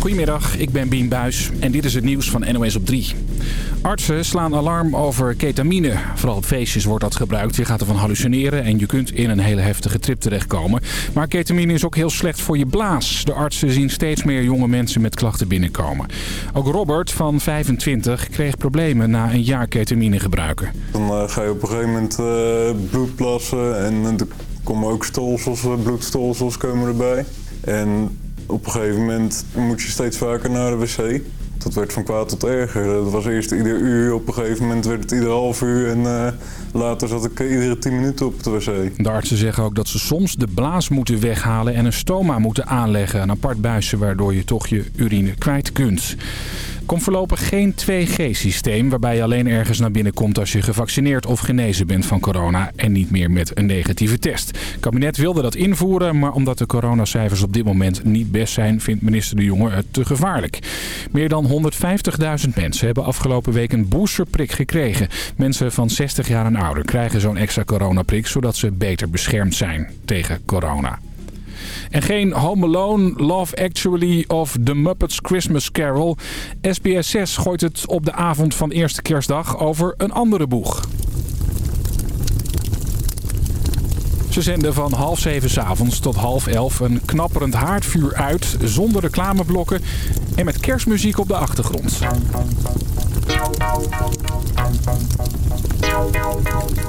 Goedemiddag, ik ben Bien Buis en dit is het nieuws van NOS op 3. Artsen slaan alarm over ketamine. Vooral op feestjes wordt dat gebruikt. Je gaat ervan hallucineren en je kunt in een hele heftige trip terechtkomen. Maar ketamine is ook heel slecht voor je blaas. De artsen zien steeds meer jonge mensen met klachten binnenkomen. Ook Robert van 25 kreeg problemen na een jaar ketamine gebruiken. Dan uh, ga je op een gegeven moment uh, bloed plassen en er komen ook stolsels, bloedstolsels komen erbij. En op een gegeven moment moet je steeds vaker naar de wc. Dat werd van kwaad tot erger. Dat was eerst ieder uur, op een gegeven moment werd het ieder half uur en uh, later zat ik iedere tien minuten op de wc. De artsen zeggen ook dat ze soms de blaas moeten weghalen en een stoma moeten aanleggen. Een apart buisje waardoor je toch je urine kwijt kunt komt voorlopig geen 2G-systeem waarbij je alleen ergens naar binnen komt als je gevaccineerd of genezen bent van corona en niet meer met een negatieve test. Het kabinet wilde dat invoeren, maar omdat de coronacijfers op dit moment niet best zijn, vindt minister De Jonge het te gevaarlijk. Meer dan 150.000 mensen hebben afgelopen week een boosterprik gekregen. Mensen van 60 jaar en ouder krijgen zo'n extra coronaprik zodat ze beter beschermd zijn tegen corona. En geen Home Alone, Love Actually of The Muppets Christmas Carol. SBS 6 gooit het op de avond van eerste kerstdag over een andere boeg. Ze zenden van half zeven s avonds tot half elf een knapperend haardvuur uit... zonder reclameblokken en met kerstmuziek op de achtergrond.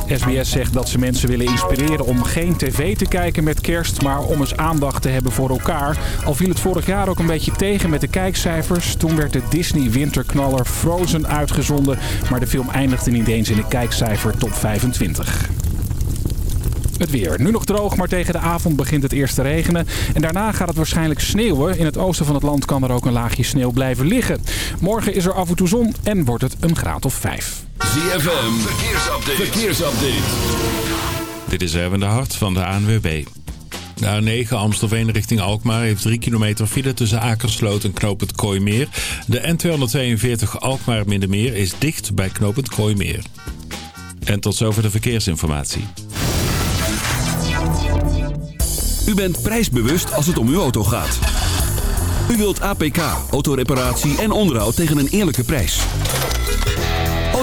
SBS zegt dat ze mensen willen inspireren om geen tv te kijken met kerst... maar om eens aandacht te hebben voor elkaar. Al viel het vorig jaar ook een beetje tegen met de kijkcijfers. Toen werd de Disney-winterknaller Frozen uitgezonden... maar de film eindigde niet eens in de kijkcijfer top 25. Het weer. Nu nog droog, maar tegen de avond begint het eerst te regenen. En daarna gaat het waarschijnlijk sneeuwen. In het oosten van het land kan er ook een laagje sneeuw blijven liggen. Morgen is er af en toe zon en wordt het een graad of 5. ZFM, verkeersupdate. verkeersupdate. Dit is Erwin de Hart van de ANWB. De A9 Amstelveen richting Alkmaar heeft 3 kilometer file tussen Akersloot en Knopend Kooimeer. De N242 Alkmaar Middenmeer is dicht bij Knopend Kooimeer. En tot zover de verkeersinformatie. U bent prijsbewust als het om uw auto gaat. U wilt APK, autoreparatie en onderhoud tegen een eerlijke prijs.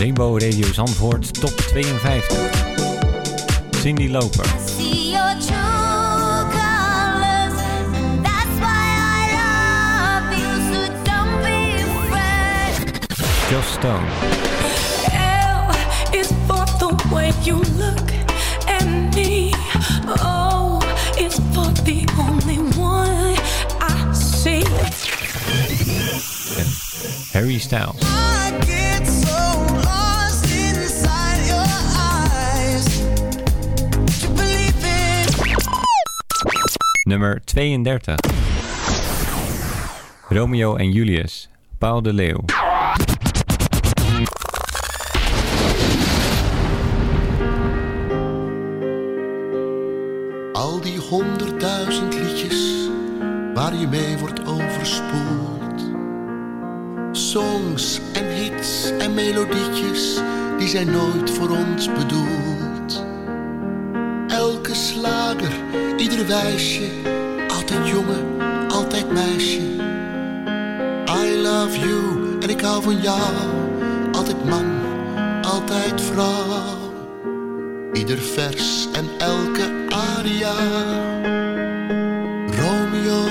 Rainbow Radio Zandvoort top 52. Cindy Loper. Joss Stone. L is for the way you look at me. Oh, it's for the only one I see. Harry Styles. Nummer 32. Romeo en Julius. Paul de Leeuw. Al die honderdduizend liedjes waar je mee wordt overspoeld. Songs en hits en melodietjes, die zijn nooit voor ons bedoeld. Slager, ieder wijsje, altijd jongen, altijd meisje. I love you en ik hou van jou, altijd man, altijd vrouw. Ieder vers en elke aria. Romeo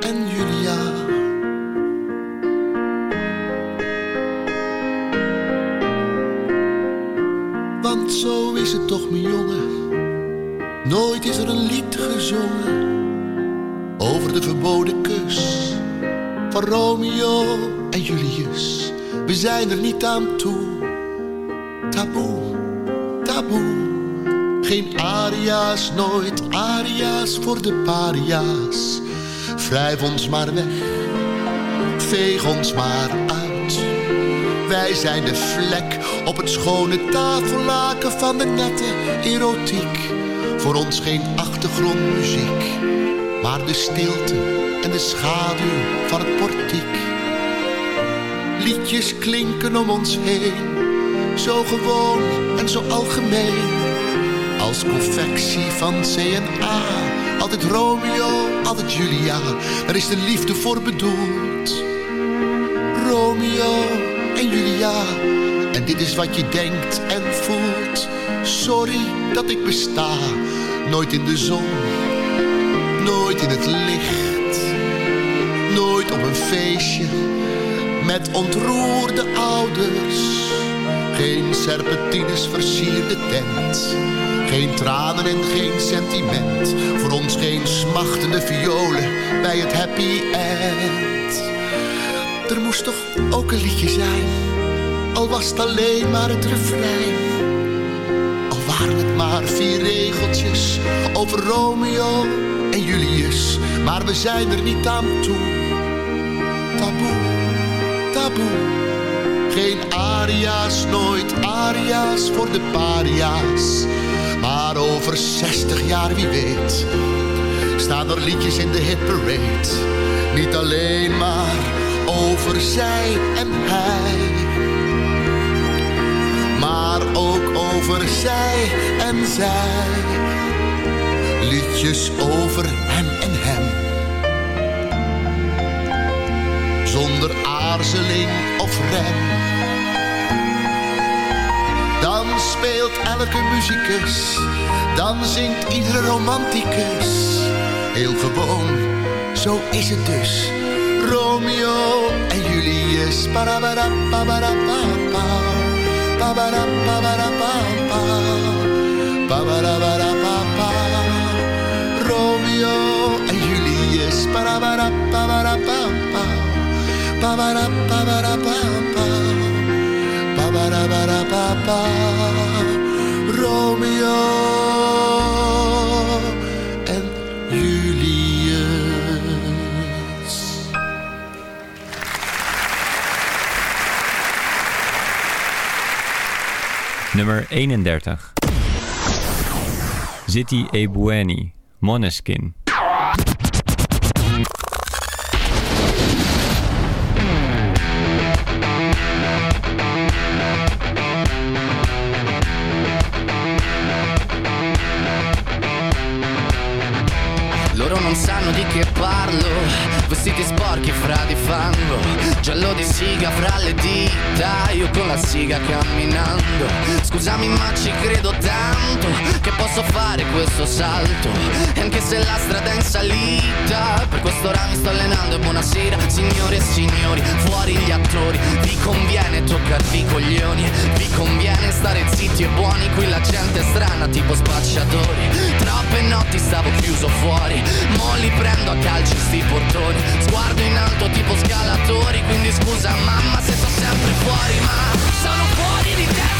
en Julia. Want zo is het toch, mijn jongen. Nooit is er een lied gezongen over de verboden kus van Romeo en Julius. We zijn er niet aan toe. Taboe, taboe Geen aria's, nooit aria's voor de paria's. Wrijf ons maar weg, veeg ons maar uit. Wij zijn de vlek op het schone tafellaken van de nette erotiek. Voor ons geen achtergrondmuziek, maar de stilte en de schaduw van het portiek. Liedjes klinken om ons heen, zo gewoon en zo algemeen. Als confectie van CNA, altijd Romeo, altijd Julia. Daar is de liefde voor bedoeld. Romeo en Julia, en dit is wat je denkt en voelt. Sorry dat ik besta, nooit in de zon, nooit in het licht. Nooit op een feestje met ontroerde ouders. Geen serpentines versierde tent. Geen tranen en geen sentiment. Voor ons geen smachtende violen bij het happy end. Er moest toch ook een liedje zijn. Al was het alleen maar het refrein. Vier regeltjes over Romeo en Julius. Maar we zijn er niet aan toe. Taboe, taboe. Geen aria's, nooit aria's voor de paria's. Maar over 60 jaar, wie weet, staan er liedjes in de hitparade. Niet alleen maar over zij en hij. Over zij en zij. Liedjes over hem en hem. Zonder aarzeling of rem. Dan speelt elke muzikus, dan zingt iedere romanticus. Heel gewoon, zo is het dus. Romeo en Julius. Parabarapabarapapa. Pabarapapapa. Romeo en Julius. Romeo en Julius. Nummer 31. Ziti Ebueni, Moneskin. Buonasera signore e signori Fuori gli attori. Vi conviene toccarvi i coglioni? Vi conviene stare zitti e buoni? Qui la gente è strana tipo spacciatori. Troppe notti stavo chiuso fuori. Mo li prendo a calci sti portoni. Sguardo in alto tipo scalatori. Quindi scusa mamma se sto sempre fuori Ma sono fuori di testa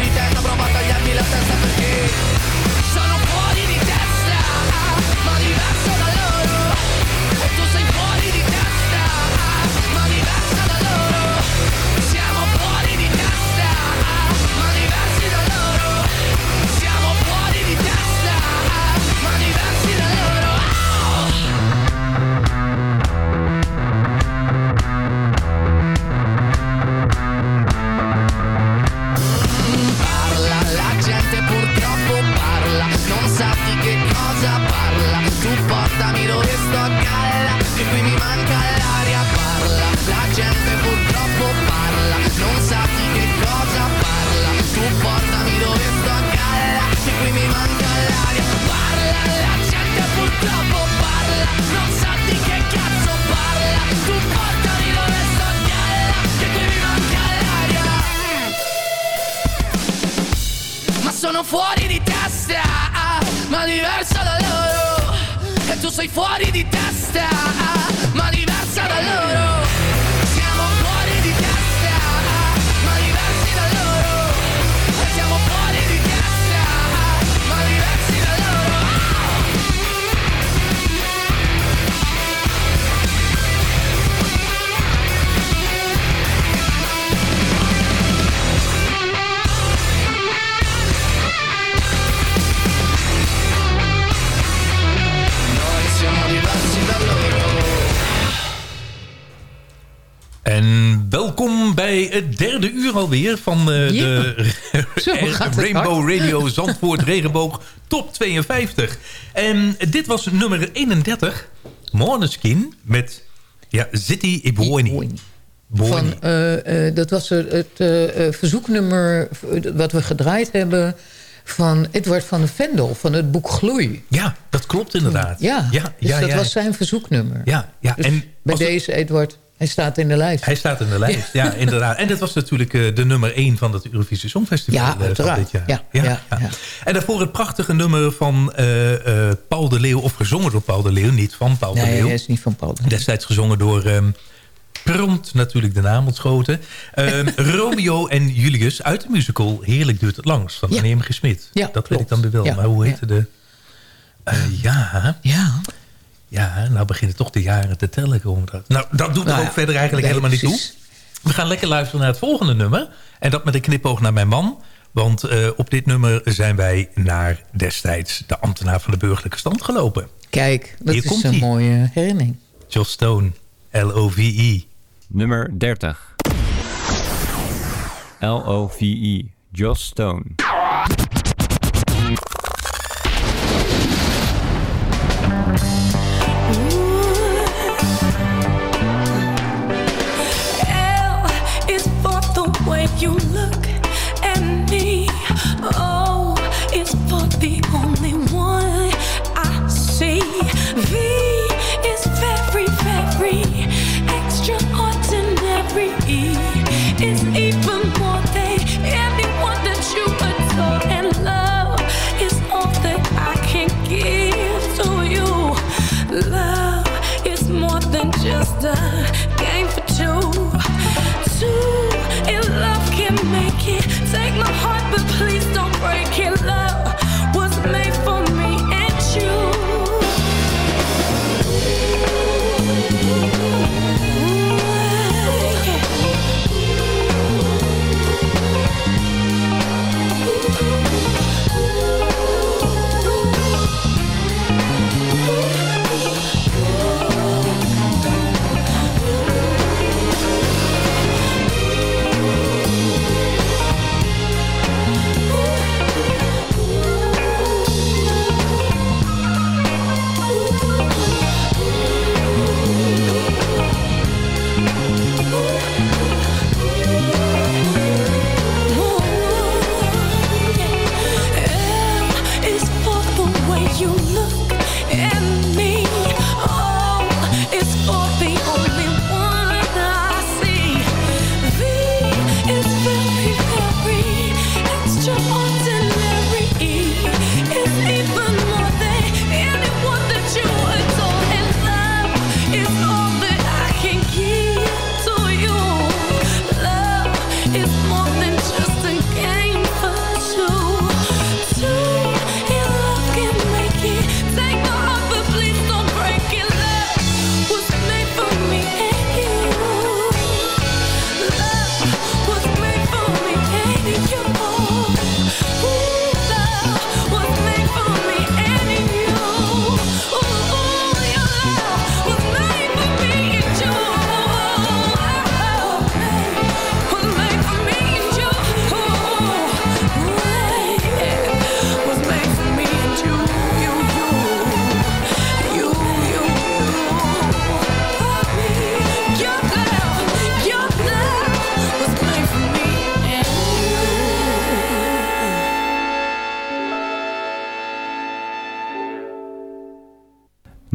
alweer van eh, de Rainbow Radio Zandvoort Regenboog Top 52. En dit was nummer 31, Måneskin met ja, City Iboini. Van, eh, eh, dat was het verzoeknummer wat we gedraaid hebben... van Edward van de Vendel, van het boek Gloei. Ja, dat klopt inderdaad. Ja, ja, dus ja, dat ja. was zijn verzoeknummer. Ja, ja. Dus en bij het- deze Edward, hij staat in de lijst. Hij staat in de lijst, ja, inderdaad. En dat was natuurlijk eh, de nummer 1 van het Eurovisie Songfestival Ja, eh, van dit jaar. Ja, ja, ja. En daarvoor het prachtige nummer van eh, Paul de Leeuw, of gezongen door Paul de Leeuw, niet van Paul de Nee, Leeuw. hij is niet van Paul. de Leeuw. Destijds gezongen door ehm prompt natuurlijk de naam ontschoten. Ehm, Romeo en Julius uit de musical Heerlijk duurt het langst van Ja. meneer Smit. Ja, dat weet klopt. ik dan weer wel. Ja, Maar hoe ja. heette de... Ja, Ja, ja, nou beginnen toch de jaren te tellen. eruit. Nou, dat doet er Nou ook ja, verder eigenlijk nee, helemaal niet toe. We gaan lekker luisteren naar het volgende nummer. En dat met een knipoog naar mijn man. Want eh, op dit nummer zijn wij naar destijds de ambtenaar van de burgerlijke stand gelopen. kijk, dat Hier is komt een ie. mooie herinnering. Joss Stone, L-O-V-E. Nummer 30. L-O-V-E. Joss Stone.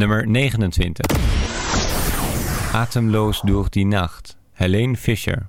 Nummer 29. Atemloos door die nacht. Helene Fischer.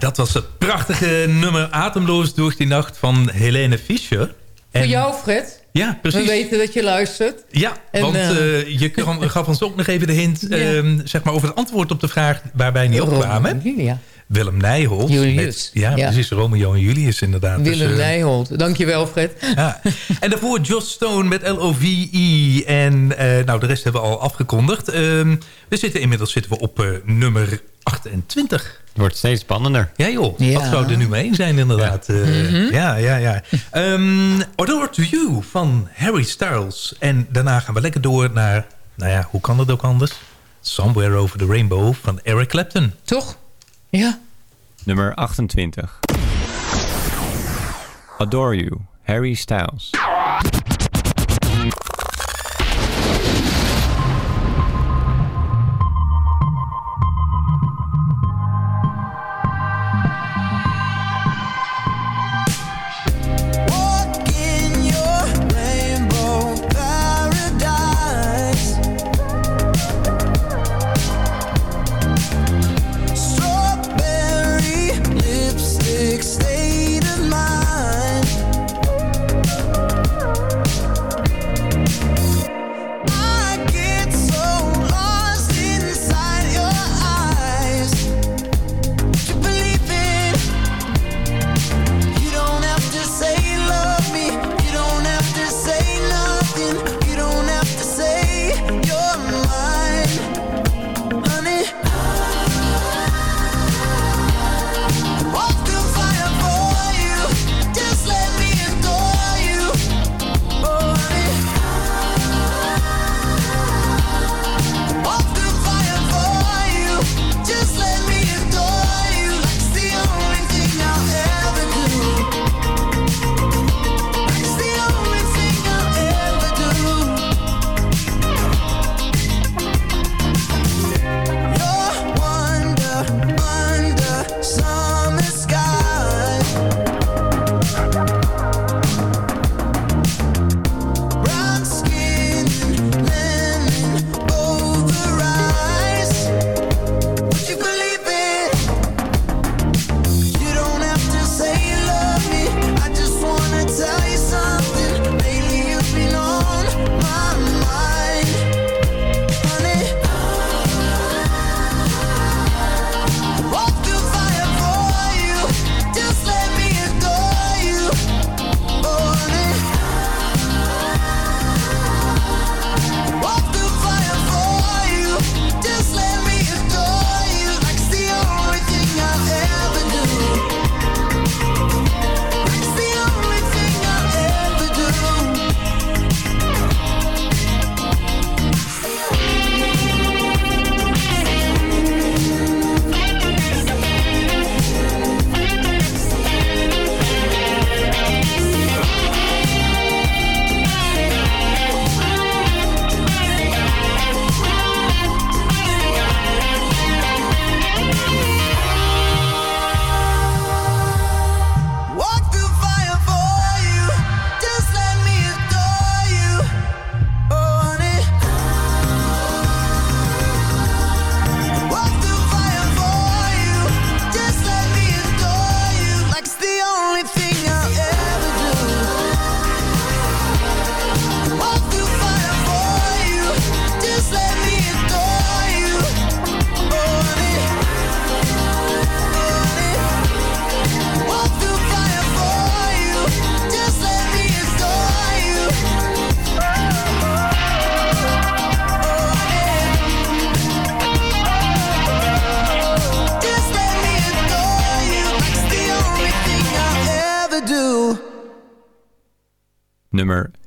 Dat was het prachtige nummer Atemloos door die nacht van Helene Fischer. Voor jou, Fred. Ja, precies. We weten dat je luistert. Ja, En, want eh, eh, je gaf ons ook nog even de hint ehm, zeg maar over het antwoord op de vraag waar wij niet opkwamen. Julia. Willem Nijholt. Julius. Met, ja, Ja. precies. Romeo en Julius inderdaad. Dus, Willem eh, Nijholt. Dankjewel, Fred. ja. En daarvoor Joss Stone met L-O-V-E. En eh, nou, de rest hebben we al afgekondigd. Ehm, we zitten inmiddels zitten we op eh, nummer 28. Het wordt steeds spannender. Ja joh, Ja. dat zou er nu mee zijn inderdaad. Ja, Mhm. ja, ja. ja. Ehm, Adore to You van Harry Styles. En daarna gaan we lekker door naar, nou ja, hoe kan het ook anders? Somewhere Over the Rainbow van Eric Clapton. Toch? Ja. Nummer 28. Adore You, Harry Styles.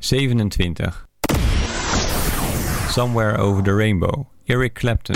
27. Somewhere Over the Rainbow, Eric Clapton.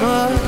much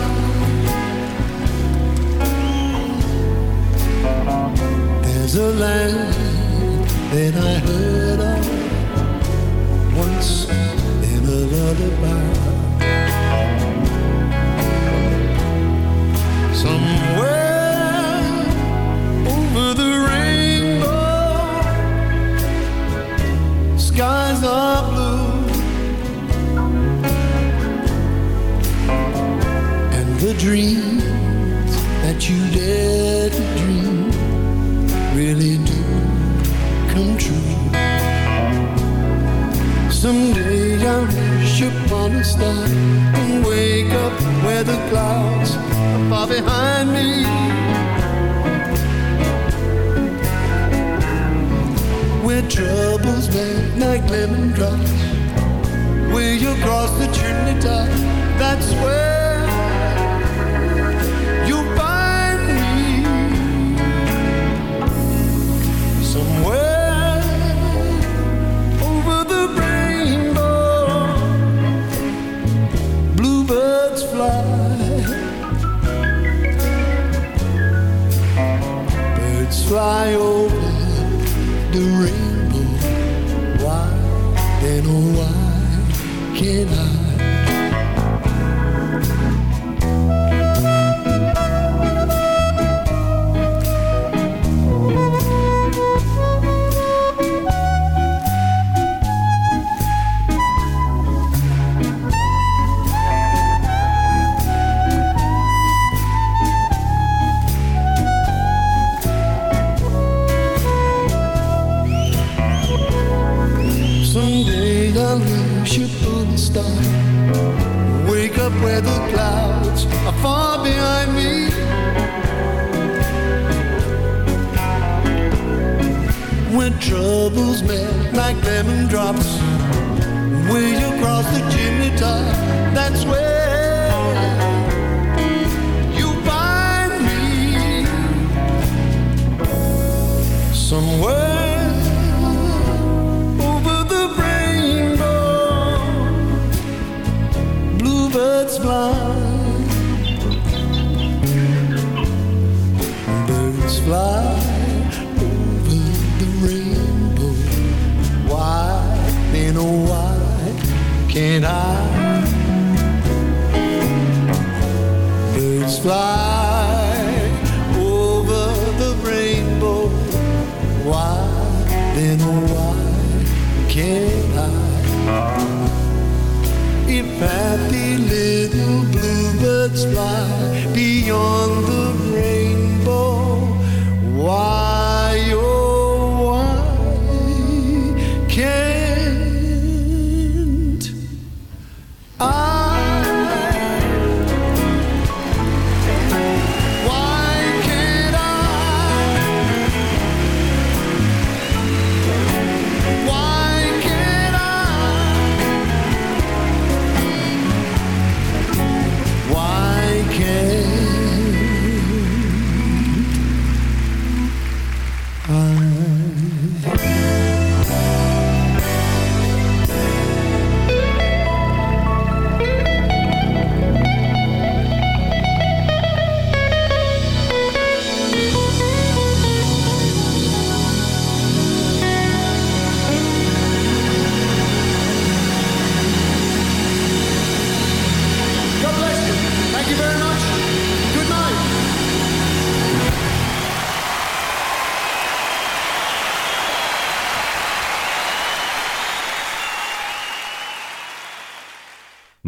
balloon. Wake up where the clouds are far behind me. Troubles melt like lemon drops, way the chimney top, that's where you find me. Somewhere.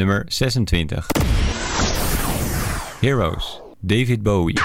Nummer 26. Heroes. David Bowie.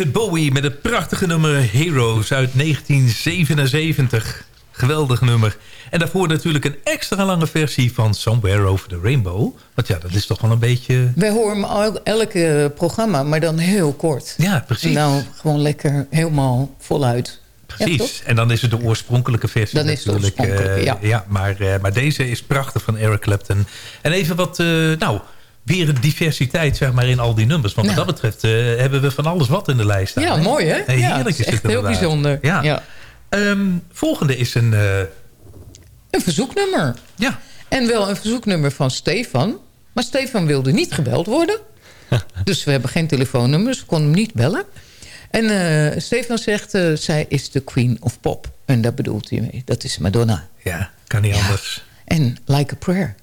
David Bowie met het prachtige nummer Heroes uit 1977. Geweldig nummer. En daarvoor natuurlijk een extra lange versie van Somewhere Over the Rainbow. Want ja, dat is toch wel een beetje... Wij horen hem el- elke programma, maar dan heel kort. Ja, precies. Nou, gewoon lekker helemaal voluit. Ja? Precies. en dan is het de oorspronkelijke versie Dan is het natuurlijk. eh, oorspronkelijke, ja. maar, eh, maar deze is prachtig van Eric Clapton. En even wat, eh, nou, weer een diversiteit zeg maar in al die nummers. Want Ja. wat dat betreft eh, hebben we van alles wat in de lijst staan. Ja, hè? mooi, hè? Hey, Ja, heerlijk het is is echt het heel inderdaad. bijzonder. Ja. Ja. Ehm, volgende is een... eh, Een verzoeknummer. Ja. En wel een verzoeknummer van Stefan. Maar Stefan wilde niet gebeld worden. dus we hebben geen telefoonnummer, dus we konden hem niet bellen. En eh, Stefan zegt, zij is de queen of pop. En daar bedoelt hij mee. Dat is Madonna. ja, kan niet anders. En Like a Prayer.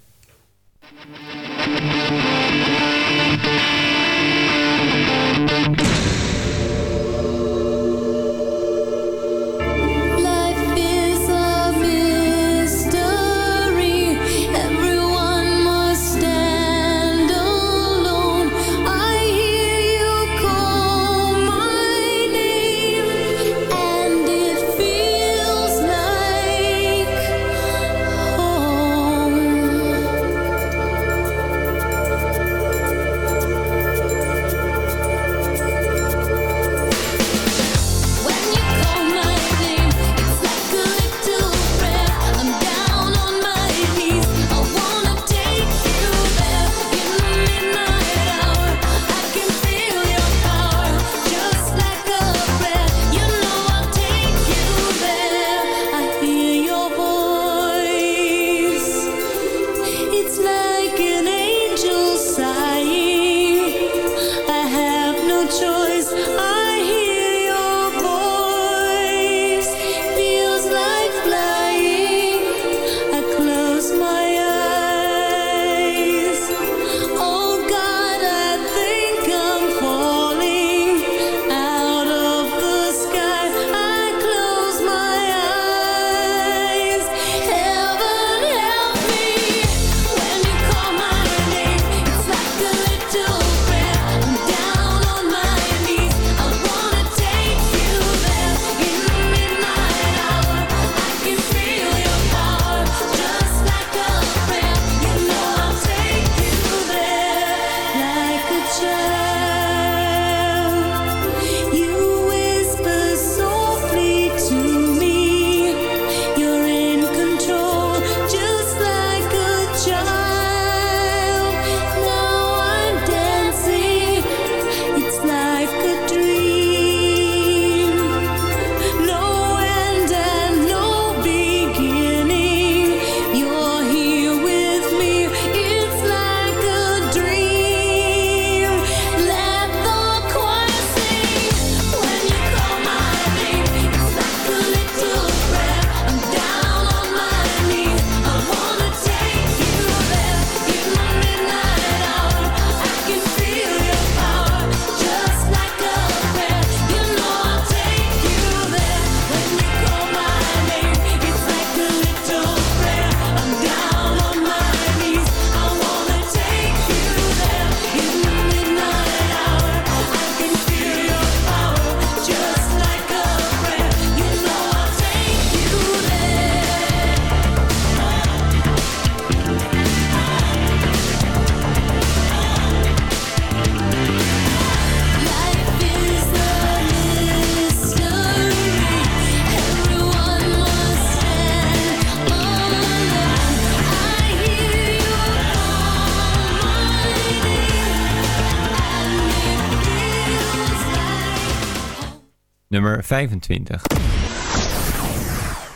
25.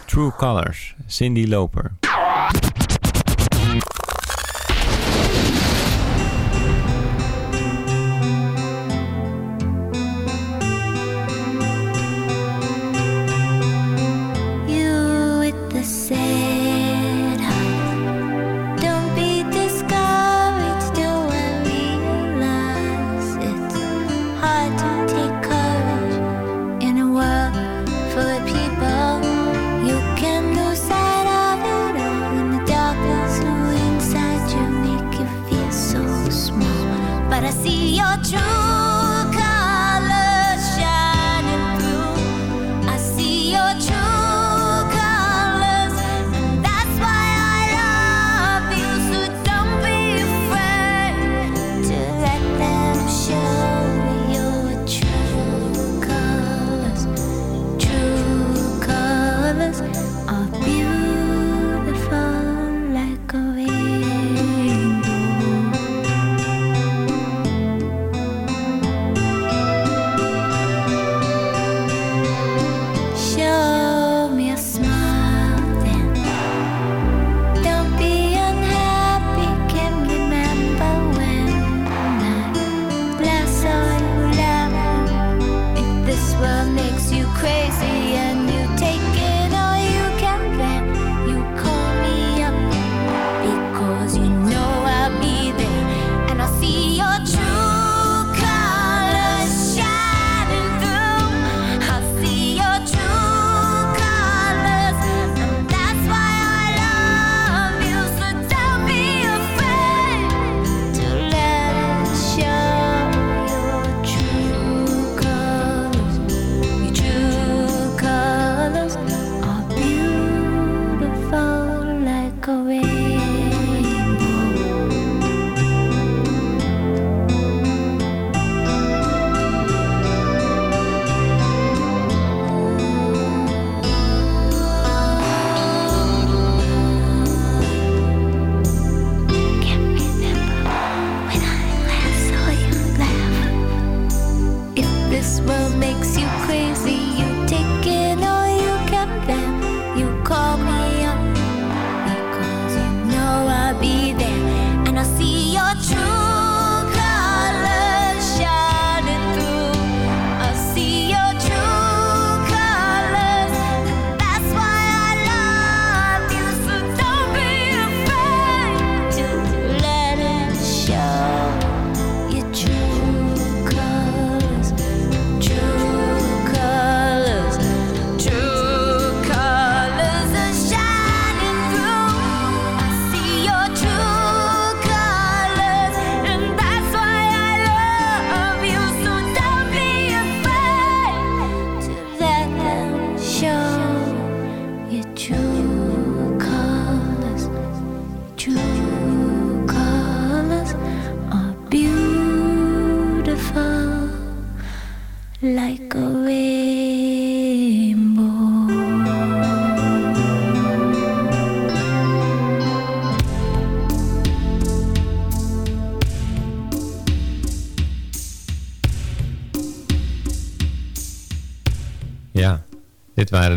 True Colors, Cindy Loper.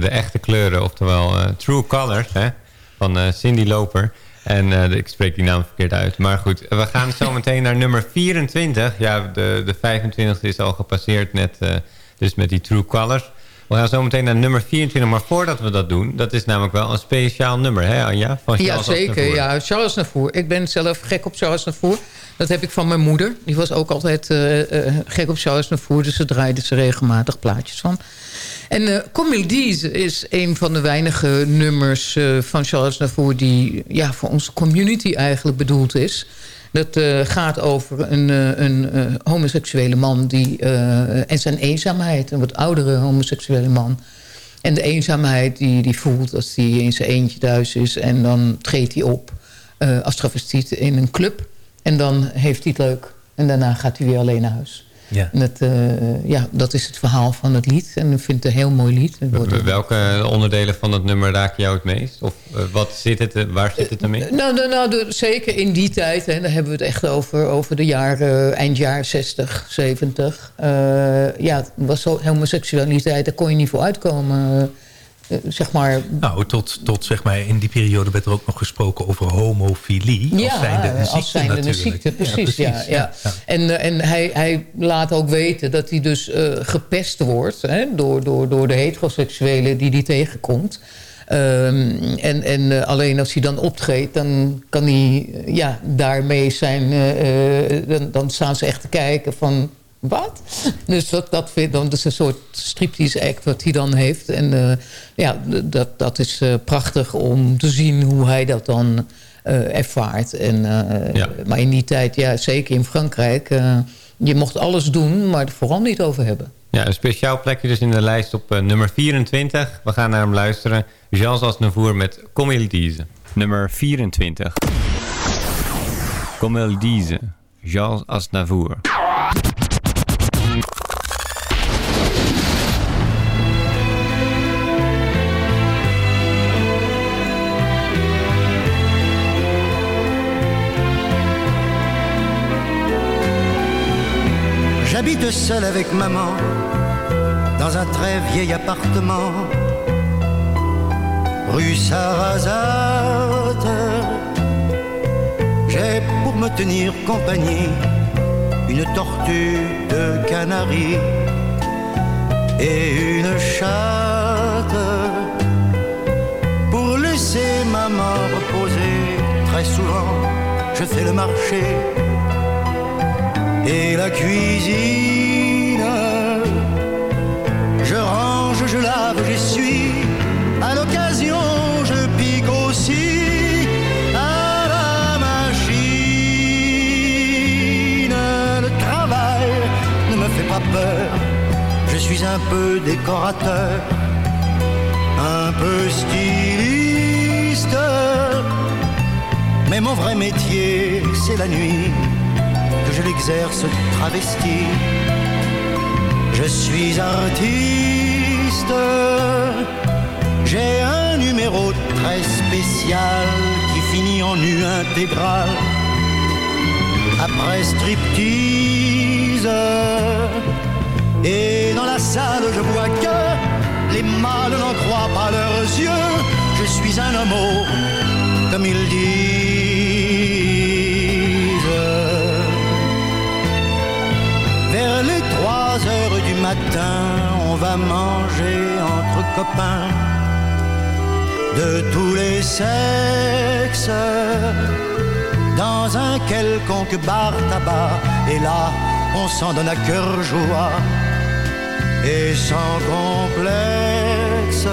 Waren de echte kleuren, oftewel eh, True Colors hè, van eh, Cindy Loper. En eh, ik spreek die naam verkeerd uit. Maar goed, we gaan zo meteen naar nummer 24. Ja, de, de 25 is al gepasseerd net, dus met die True Colors. We gaan zo meteen naar nummer 24. Maar voordat we dat doen, dat is namelijk wel een speciaal nummer, hè Anja? Van Ja, Charles zeker. Aznavour. Ja, Charles Navour. Ik ben zelf gek op Charles Navour. Dat heb ik van mijn moeder. Die was ook altijd gek op Charles Navour. Dus ze draaide ze regelmatig plaatjes van. En uh, Comedies is een van de weinige nummers eh, van Charles Navour... die ja, voor onze community eigenlijk bedoeld is. Dat eh, gaat over een, eh, een eh, homoseksuele man die, eh, en zijn eenzaamheid. Een wat oudere homoseksuele man. En de eenzaamheid die hij voelt als hij in zijn eentje thuis is. En dan treedt hij op eh, als travestiet in een club. En dan heeft hij het leuk. En daarna gaat hij weer alleen naar huis. Ja. En het, eh, ja, dat is het verhaal van het lied. En ik vind het een heel mooi lied. Welke onderdelen van het nummer raken jou het meest? Of eh, wat zit het, eh, waar zit het dan mee? Nou, nou, nou zeker in die tijd, hè, daar hebben we het echt over, over de jaren, eind jaren 60, 70. Eh, ja, was zo, homoseksualiteit, daar kon je niet voor uitkomen. Eh, zeg maar, Nou, tot, tot zeg maar in die periode werd er ook nog gesproken over homofilie. ja, als zijnde een ziekte als zijnde een ziekte, precies. Ja, ja, ja. En, eh, en hij, hij laat ook weten dat hij dus eh, gepest wordt hè, door, door, door de heteroseksuelen die hij tegenkomt. Ehm, en en alleen als hij dan optreedt, dan kan hij ja, daarmee zijn... dan, dan staan ze echt te kijken van... Wat? Dus dat, dat, vind, dan, dat is een soort striptease act wat hij dan heeft. En eh, ja, dat, dat is eh, prachtig om te zien hoe hij dat dan eh, ervaart. En, eh, Ja. Maar in die tijd, ja, zeker in Frankrijk... eh, je mocht alles doen, maar er vooral niet over hebben. Ja, een speciaal plekje dus in de lijst op eh, nummer 24. We gaan naar hem luisteren. Jean Asnavour met dise. Nummer 24. Comme il dise. Jean Asnavour. J'habite seul avec maman dans un très vieil appartement rue Sarrazate. J'ai pour me tenir compagnie une tortue de Canaries et une chatte pour laisser maman reposer. Très souvent, je fais le marché et la cuisine. Je range, je lave, j'essuie. À l'occasion, je pique aussi à la machine. Le travail ne me fait pas peur. Je suis un peu décorateur, un peu styliste. Mais mon vrai métier, c'est la nuit je l'exerce travesti. Je suis artiste, j'ai un numéro très spécial qui finit en nu intégral. Après striptease, et dans la salle je vois que les mâles n'en croient pas leurs yeux. Je suis un homo, comme ils disent. Vers les trois heures du matin, on va manger entre copains de tous les sexes dans un quelconque bar tabac. Et là, on s'en donne à cœur joie et sans complexe.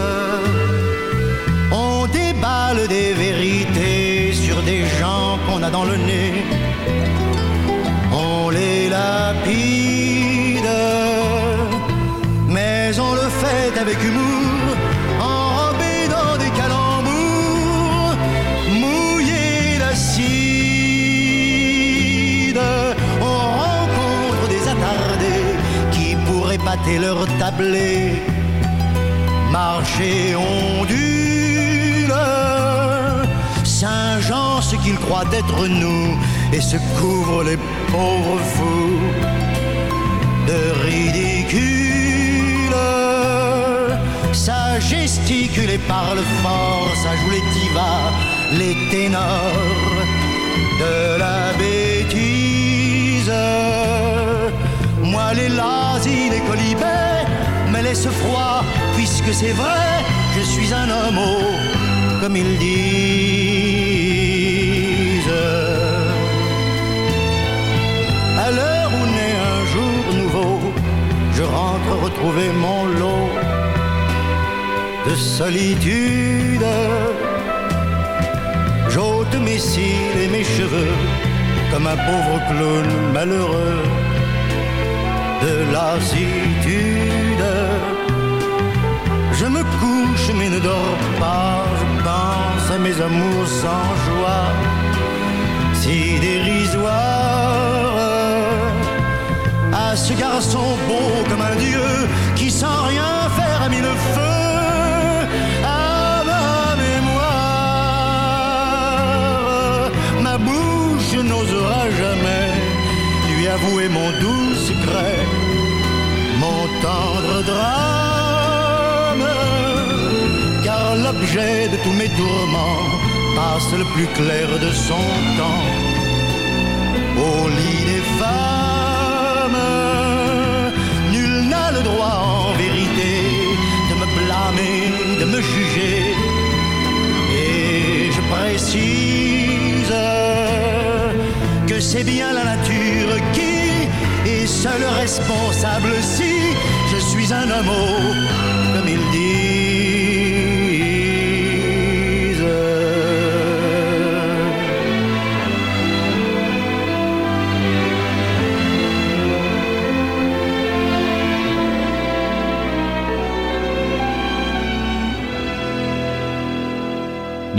On déballe des vérités sur des gens qu'on a dans le nez. Mais on le fait avec humour, enrobé dans des calembours, mouillé d'acide. On rencontre des attardés qui pourraient pâter leur tablé, marcher ondule. Saint-Jean, ce qu'il croit d'être nous, et se couvre les pauvres fous de ridicule. Ça gesticule et parle fort, ça joue les divas, les ténors de la bêtise. Moi, les lazis, les colibets, me laisse froid, puisque c'est vrai, je suis un homo, comme ils disent. À l'heure où naît un jour nouveau, je rentre retrouver mon lot de solitude. J'ôte mes cils et mes cheveux comme un pauvre clown malheureux de lassitude. Je me couche mais ne dors pas, mes amours sans joie, si dérisoires, à à ce garçon beau comme un dieu qui sans rien faire a mis le feu à ma mémoire. Ma bouche n'osera jamais lui avouer mon doux secret, mon tendre drame, l'objet de tous mes tourments passe le plus clair de son temps au lit des femmes. Nul n'a le droit en vérité de me blâmer, de me juger. Et je précise que c'est bien la nature qui est seule responsable si je suis un homme comme ils disent.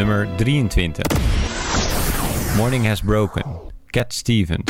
Nummer 23. Morning Has Broken. Cat Stevens.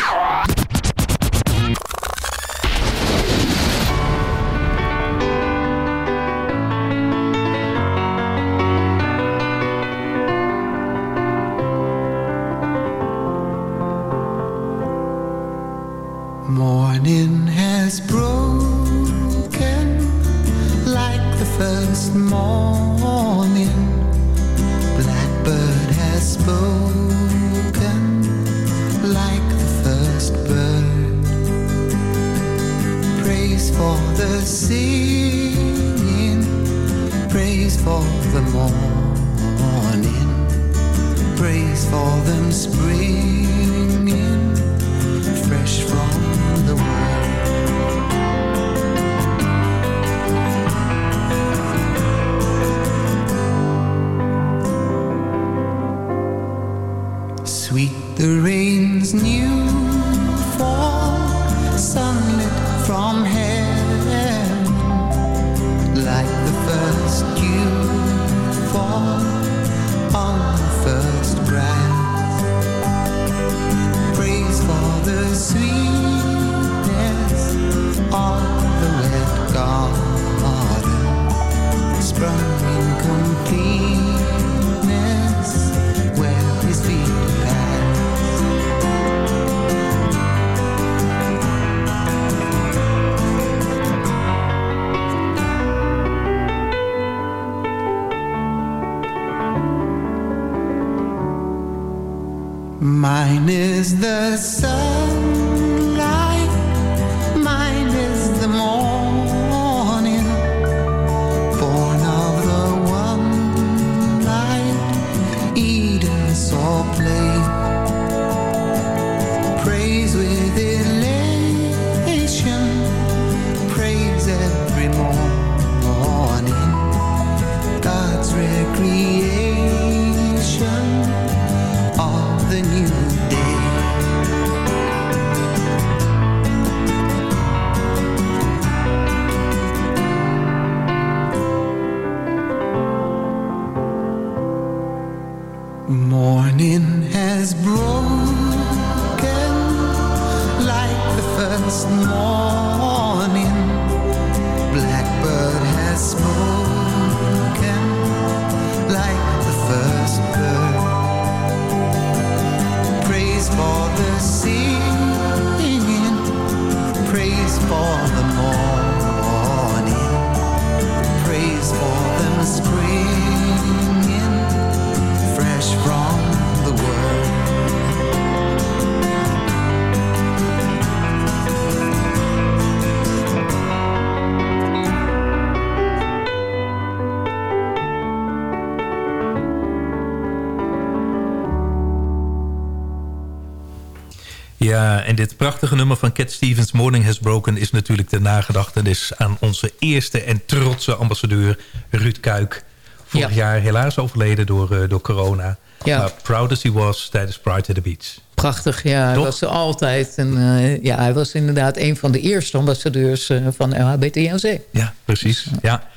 Ja, en dit prachtige nummer van Cat Stevens, Morning Has Broken... is natuurlijk de nagedachtenis aan onze eerste en trotse ambassadeur Ruud Kuik. Vorig Ja. jaar helaas overleden door, eh, door corona. Ja. Maar proud as he was tijdens Pride to the Beach. Prachtig, ja. Hij Toch? was er altijd. En, eh, ja, hij was inderdaad een van de eerste ambassadeurs eh, van LHBTNC. Ja, precies. Ja.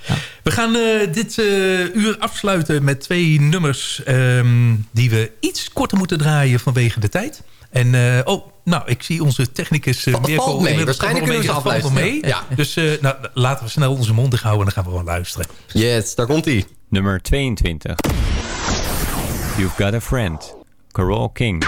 We gaan dit uur afsluiten met twee nummers... ehm, die we iets korter moeten draaien vanwege de tijd. En eh, oh, nou, ik zie onze technicus uh, Mirko... Valt mee, waarschijnlijk kunnen we ze. Mee. Ja. Dus eh, nou, laten we snel onze mond houden en dan gaan we gewoon luisteren. Yes, daar komt hij. Nummer 22. You've got a friend. Carole King.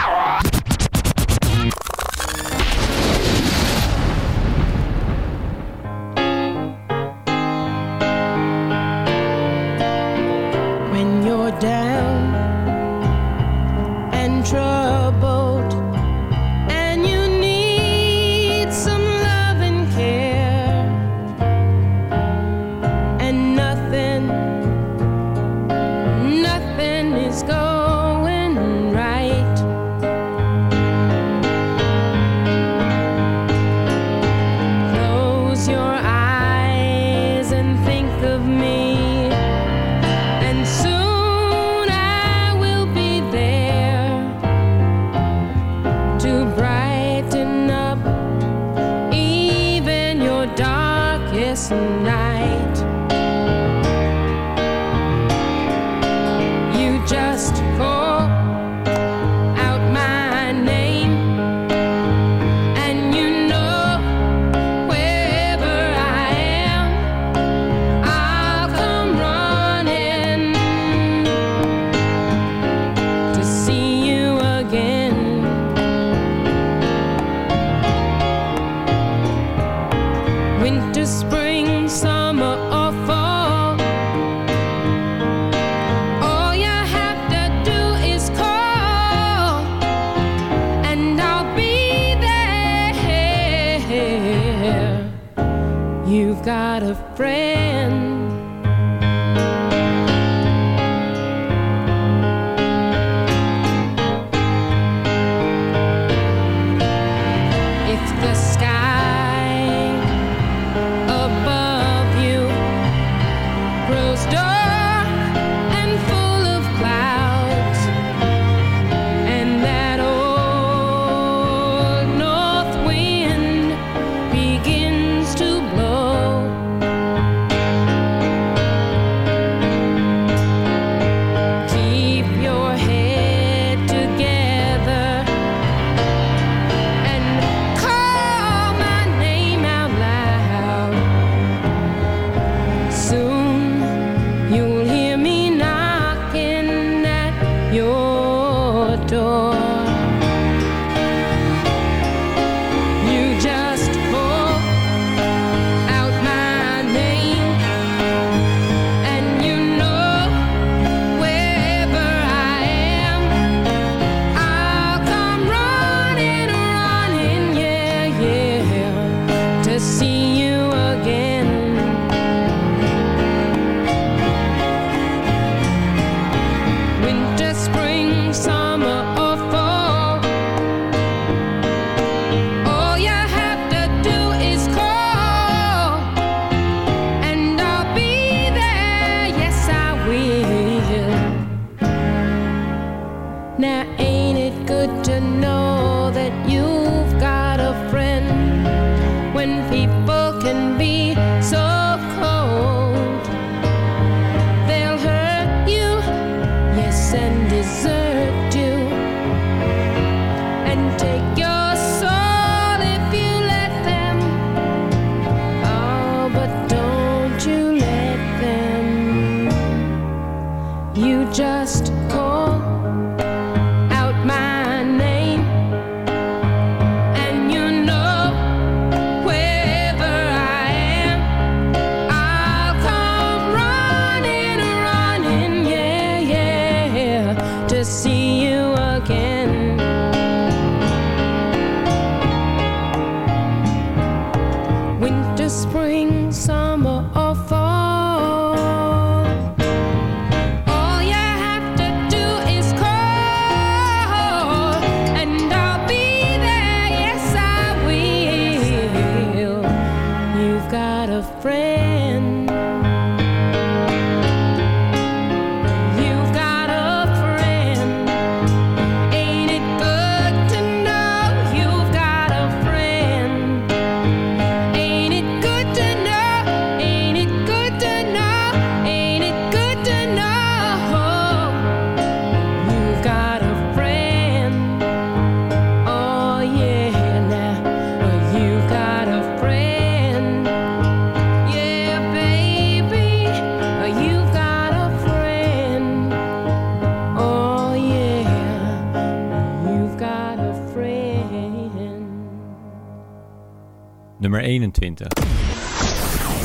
nummer 21.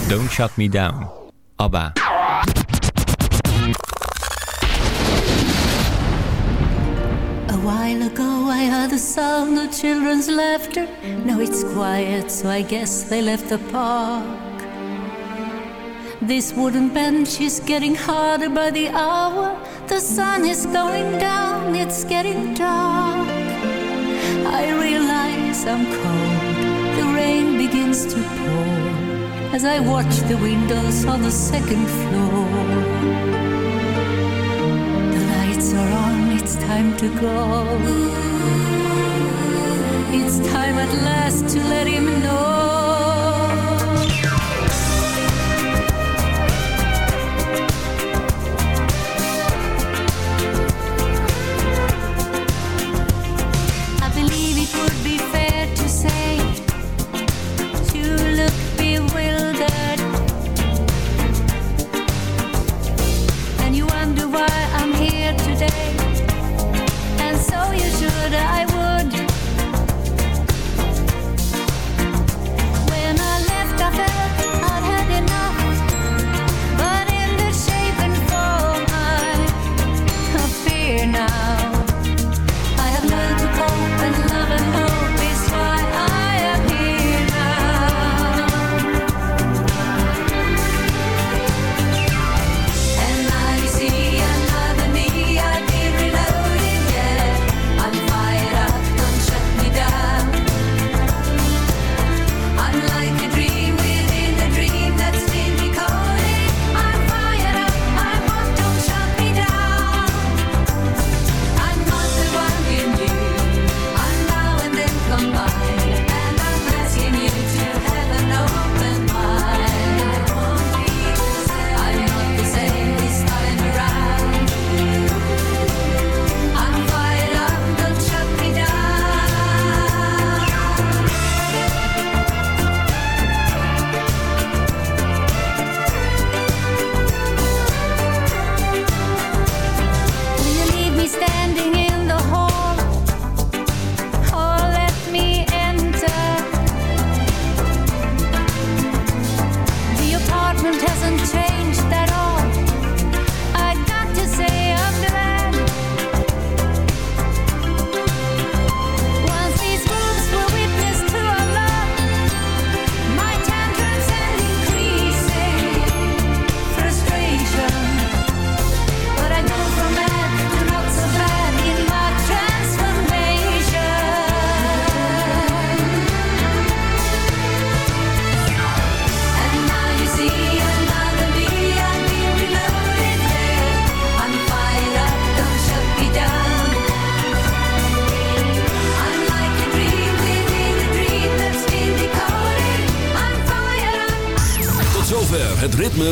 Don't Shut Me Down, ABBA. A while ago I heard the sound of children's laughter. Now it's quiet, so I guess they left the park. This wooden bench is getting harder by the hour. The sun is going down, it's getting dark. I realize I'm cold the rain begins to pour as I watch the windows on the second floor. The lights are on, it's time to go. It's time at last to let him know.